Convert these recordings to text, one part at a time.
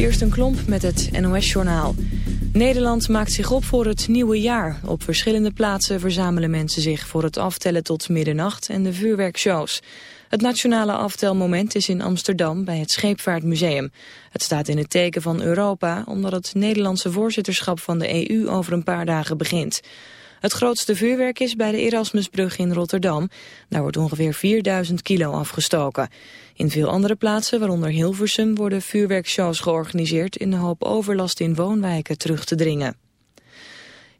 Kirsten Klomp met het NOS-journaal. Nederland maakt zich op voor het nieuwe jaar. Op verschillende plaatsen verzamelen mensen zich voor het aftellen tot middernacht en de vuurwerkshows. Het nationale aftelmoment is in Amsterdam bij het Scheepvaartmuseum. Het staat in het teken van Europa omdat het Nederlandse voorzitterschap van de EU over een paar dagen begint. Het grootste vuurwerk is bij de Erasmusbrug in Rotterdam. Daar wordt ongeveer 4000 kilo afgestoken. In veel andere plaatsen, waaronder Hilversum, worden vuurwerkshows georganiseerd... in de hoop overlast in woonwijken terug te dringen.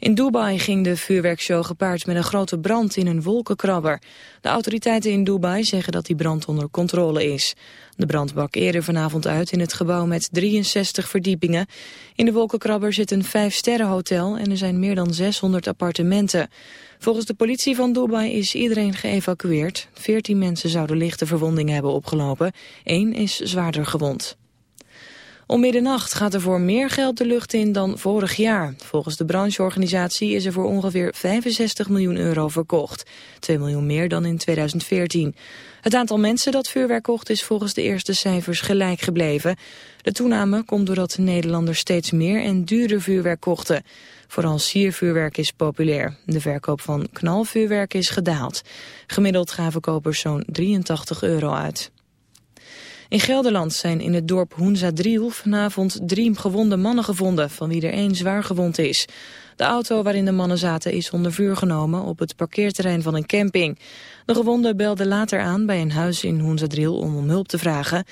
In Dubai ging de vuurwerkshow gepaard met een grote brand in een wolkenkrabber. De autoriteiten in Dubai zeggen dat die brand onder controle is. De brand brak eerder vanavond uit in het gebouw met 63 verdiepingen. In de wolkenkrabber zit een vijf-sterrenhotel en er zijn meer dan 600 appartementen. Volgens de politie van Dubai is iedereen geëvacueerd. 14 mensen zouden lichte verwondingen hebben opgelopen. Eén is zwaarder gewond. Om middernacht gaat er voor meer geld de lucht in dan vorig jaar. Volgens de brancheorganisatie is er voor ongeveer 65 miljoen euro verkocht. 2 miljoen meer dan in 2014. Het aantal mensen dat vuurwerk kocht is volgens de eerste cijfers gelijk gebleven. De toename komt doordat Nederlanders steeds meer en duurder vuurwerk kochten. Vooral siervuurwerk is populair. De verkoop van knalvuurwerk is gedaald. Gemiddeld gaven kopers zo'n 83 euro uit. In Gelderland zijn in het dorp Hoenzadriel vanavond drie gewonde mannen gevonden, van wie er één zwaar gewond is. De auto waarin de mannen zaten is onder vuur genomen op het parkeerterrein van een camping. De gewonden belden later aan bij een huis in Hoenzadriel om om hulp te vragen.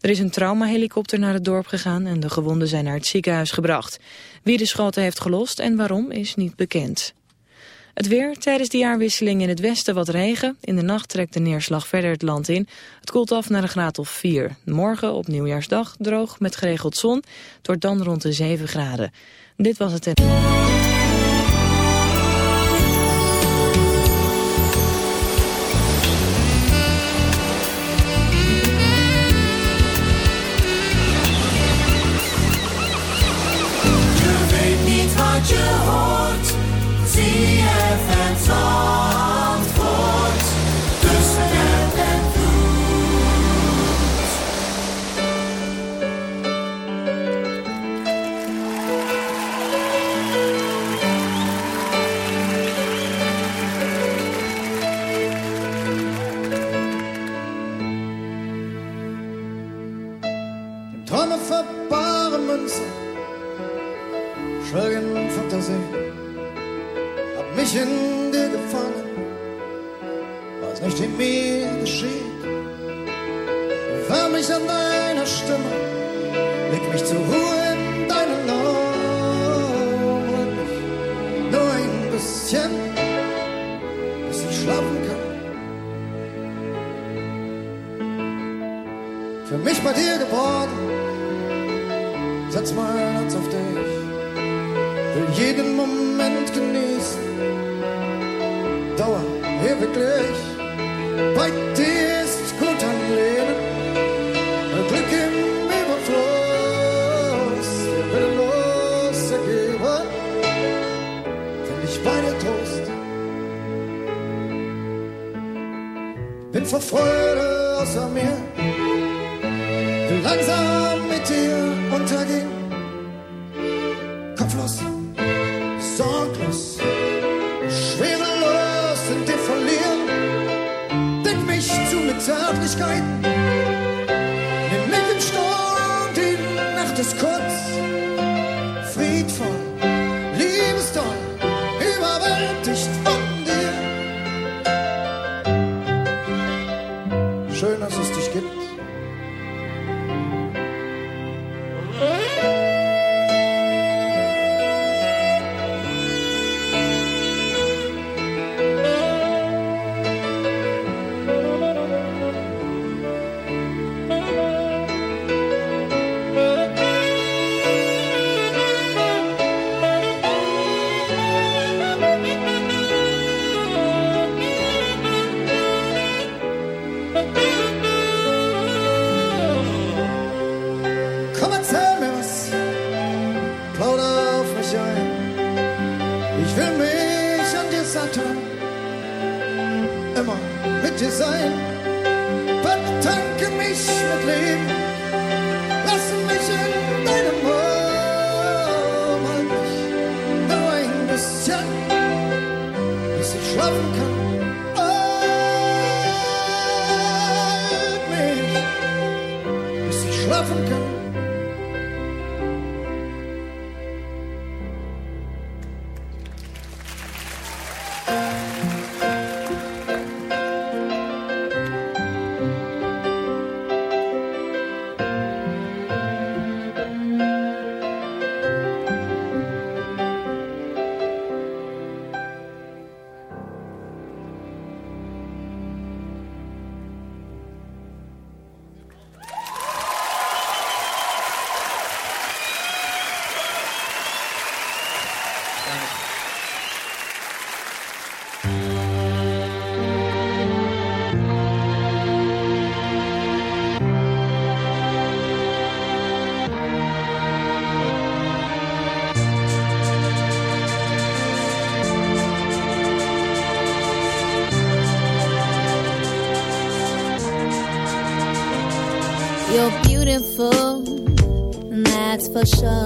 Er is een traumahelikopter naar het dorp gegaan en de gewonden zijn naar het ziekenhuis gebracht. Wie de schoten heeft gelost en waarom is niet bekend. Het weer, tijdens de jaarwisseling in het westen wat regen. In de nacht trekt de neerslag verder het land in. Het koelt af naar een graad of 4. Morgen op nieuwjaarsdag droog met geregeld zon. Het wordt dan rond de 7 graden. Dit was het... for sure.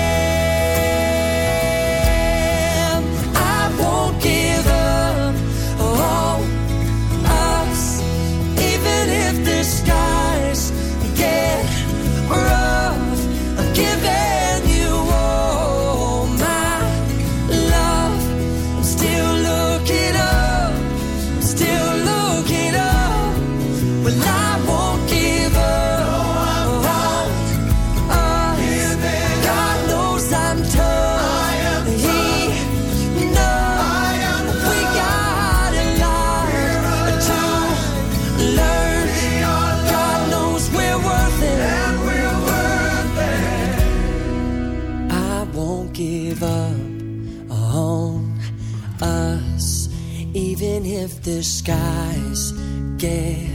The skies get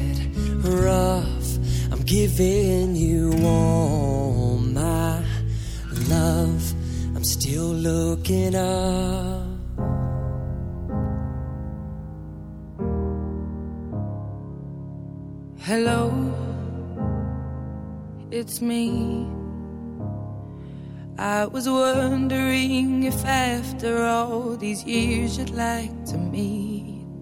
rough, I'm giving you all my love. I'm still looking up. Hello, it's me. I was wondering if after all these years you'd like to meet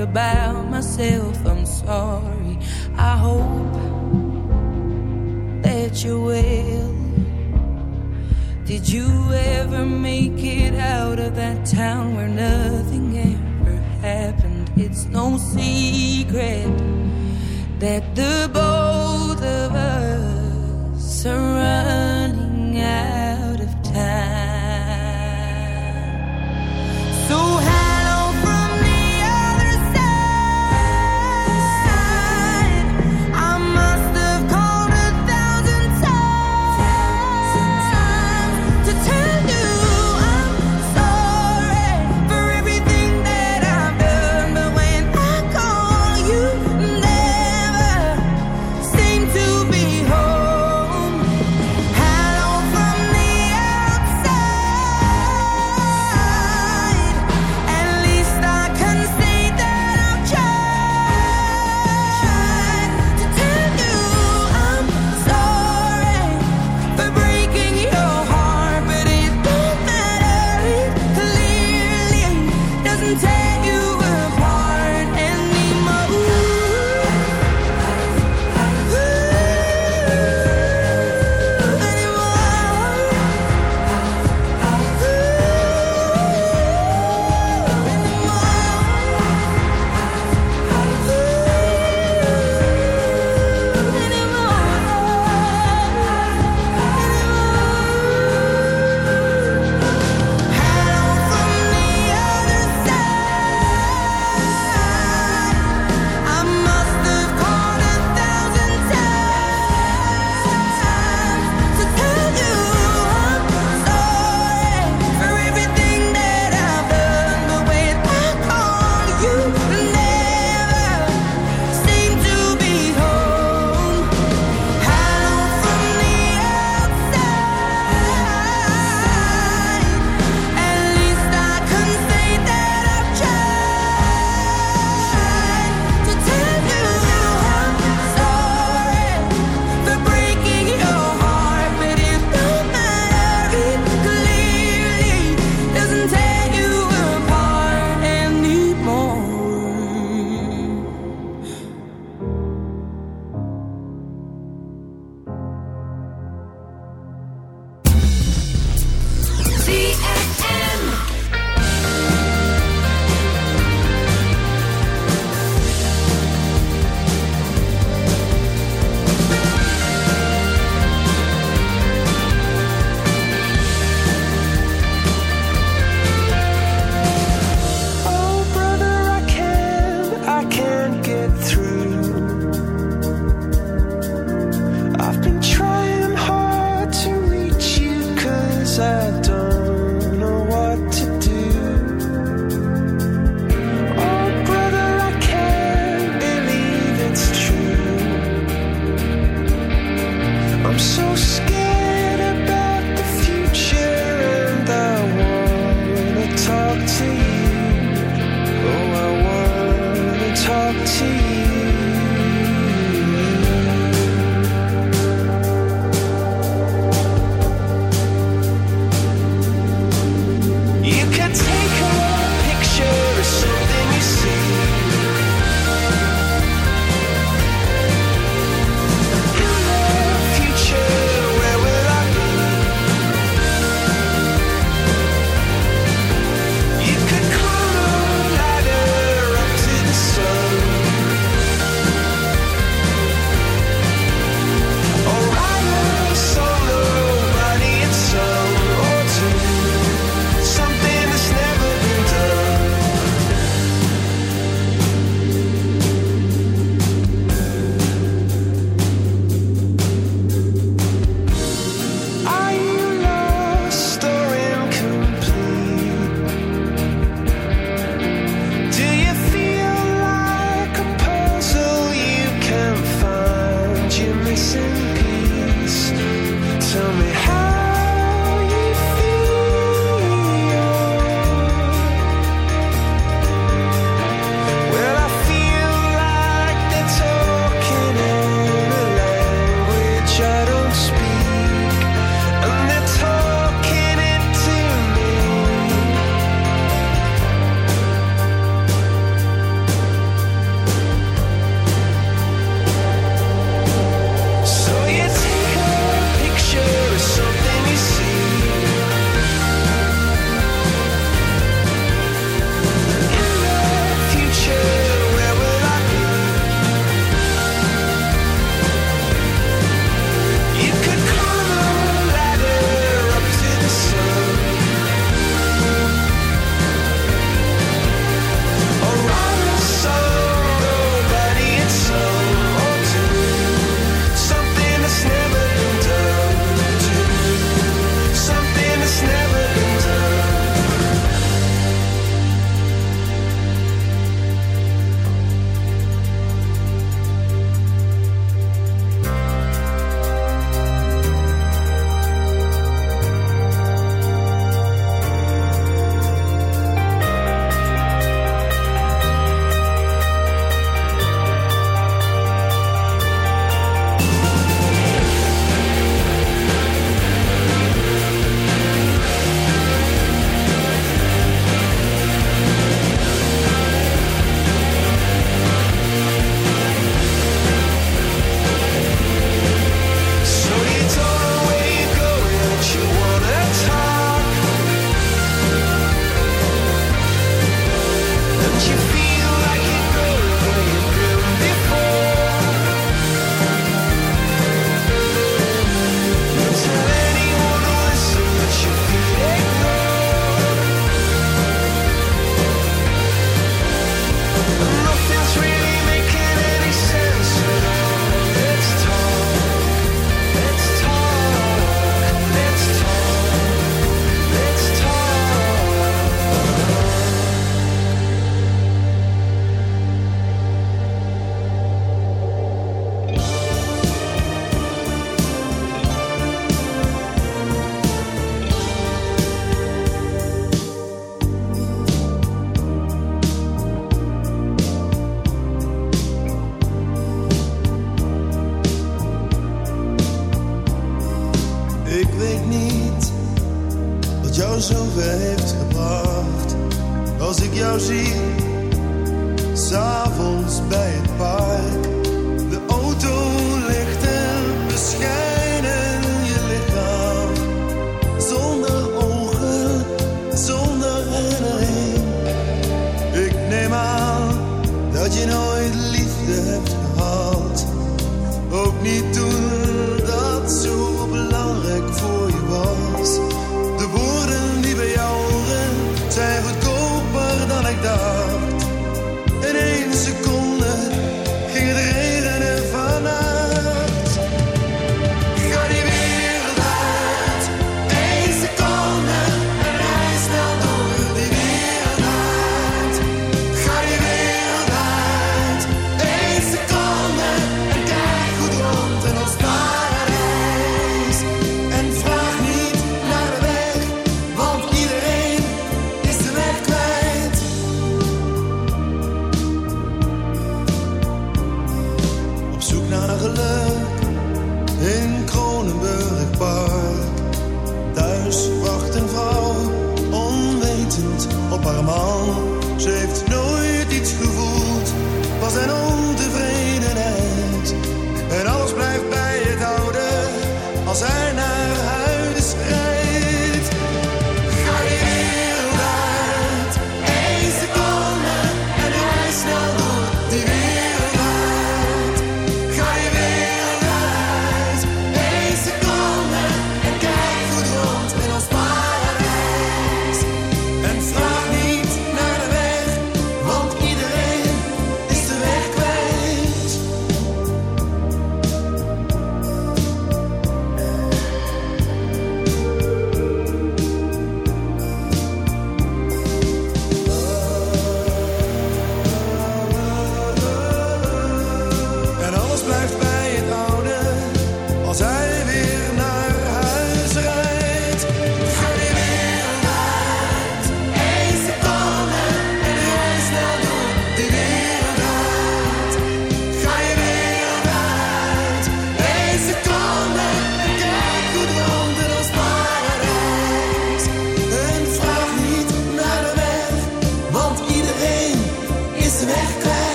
goodbye.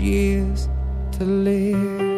years to live.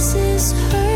So good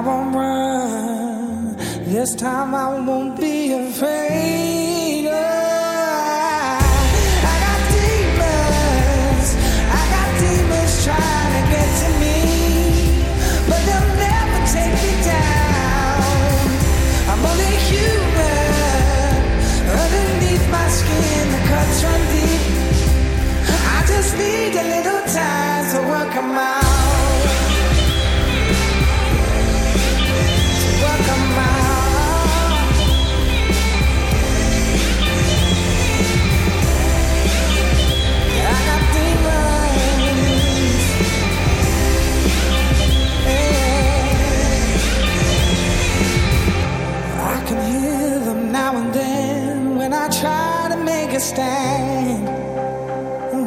I won't run. This time I won't be afraid. Stand. Ooh.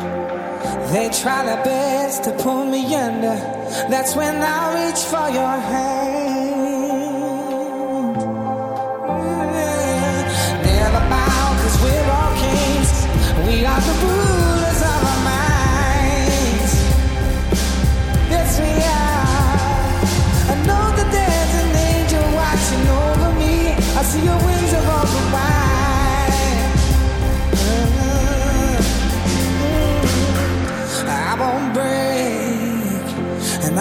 Mm-hmm. They try their best to pull me under. That's when I reach for your hand. Yeah. Never bow, cause we're all kings. We are the rulers of our minds. Yes, we are. I know that there's an angel watching over me. I see your wings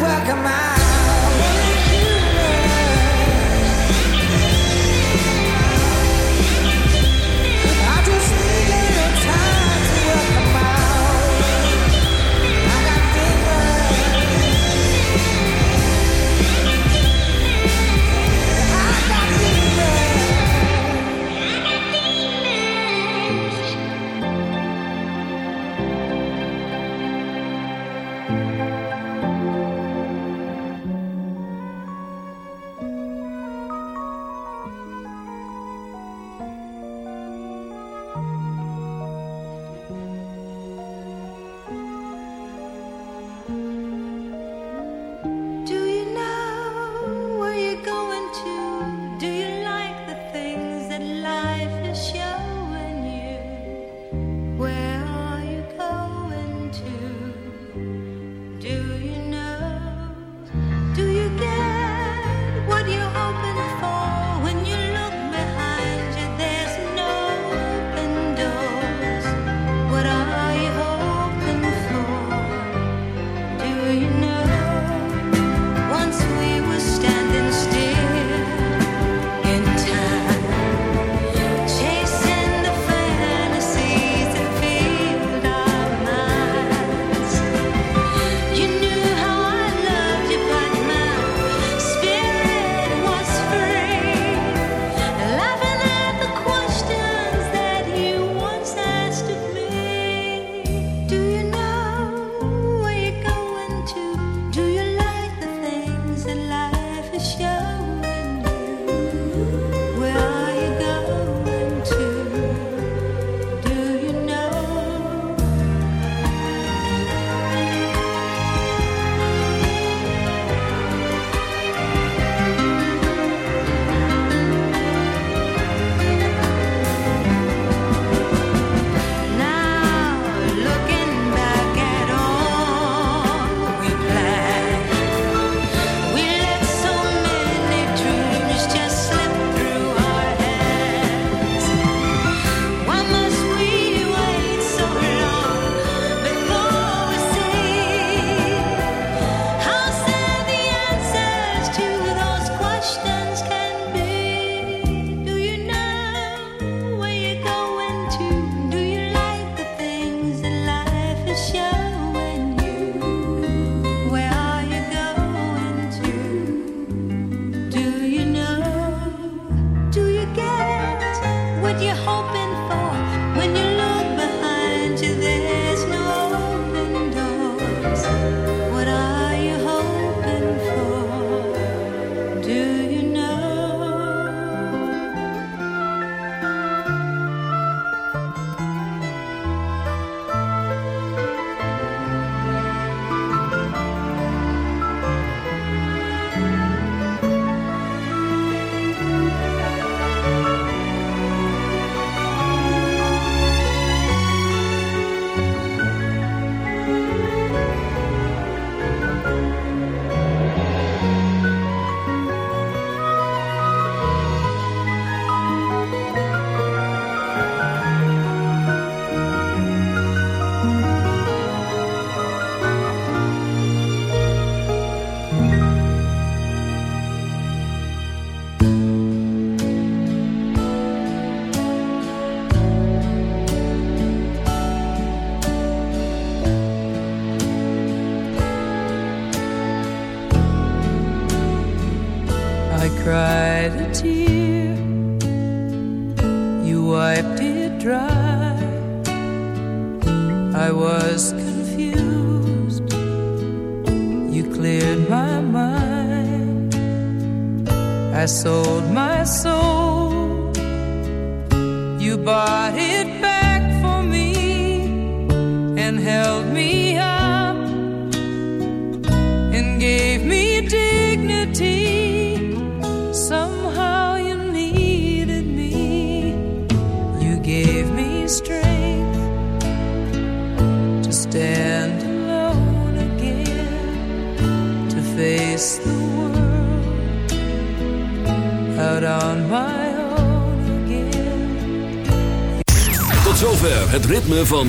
work 'em out.